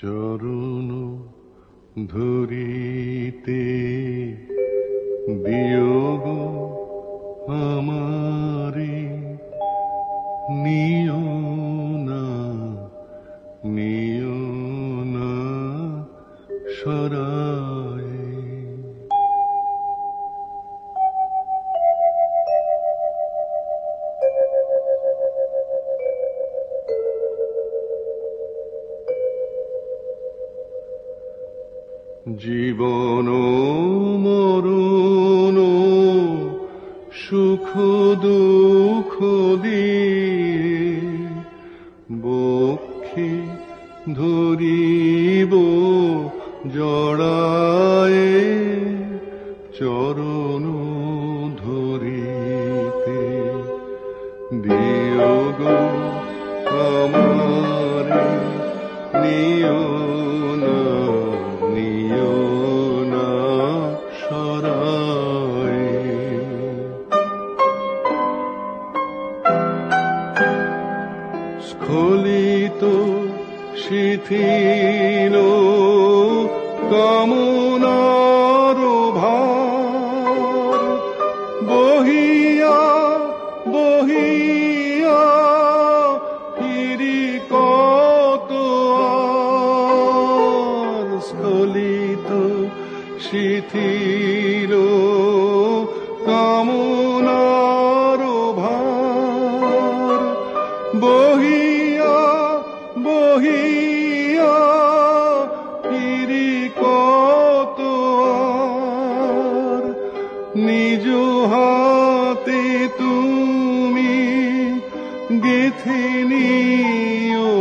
চরণ ধরিতে বিয়োগ আমারে নিয় না নিয় না সরায় জীবন মরণ সুখ দুঃখ দিয়ে বক্ষে ধরিব জড়ায় চরণ ধরিতে বিয়োগ আমারে নিয় শিথিল কামনার কত নিজ হাতে তুমি গেথে নিও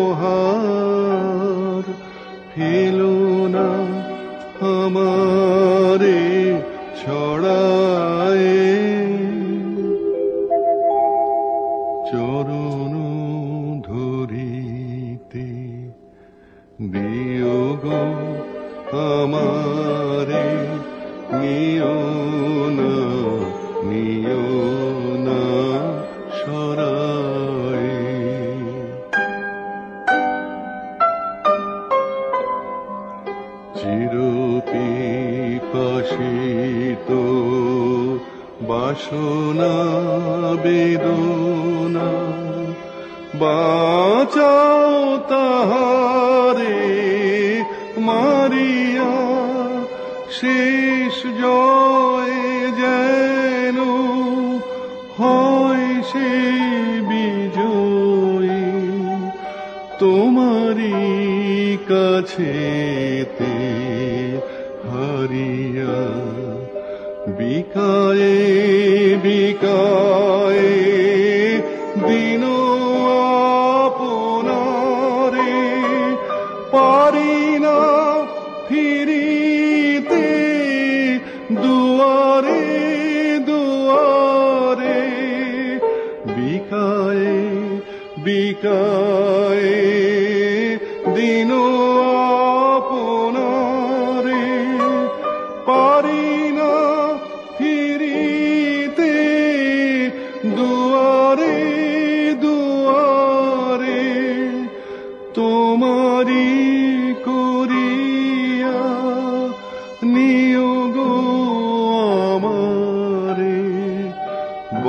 ফেলো না আমারে ছড়ায় আমারে নিয় না নিয় না সরায় চিরপিপাসিত বাসনা বেদনা বাঁচাও তাহারে। শেষ জয় যেন হয় সে বিজয়ী তোমারই কাছেতে হারিয়া বিকায়ে বিকায়ে দিন দুয়ারে দুয়ারে বিকায়ে বিকায়ে দিন আপনারে পারি না ফিরিতে। দুয়ারে দুয়ারে তোমারি করিয়া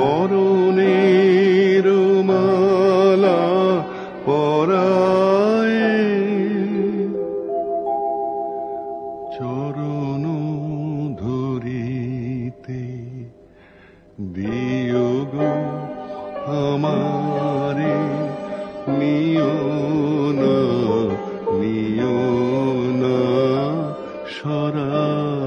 বরণের মালা পরায়। চরণ ধরিতে বিয়োগ আমারে নিয় না সরা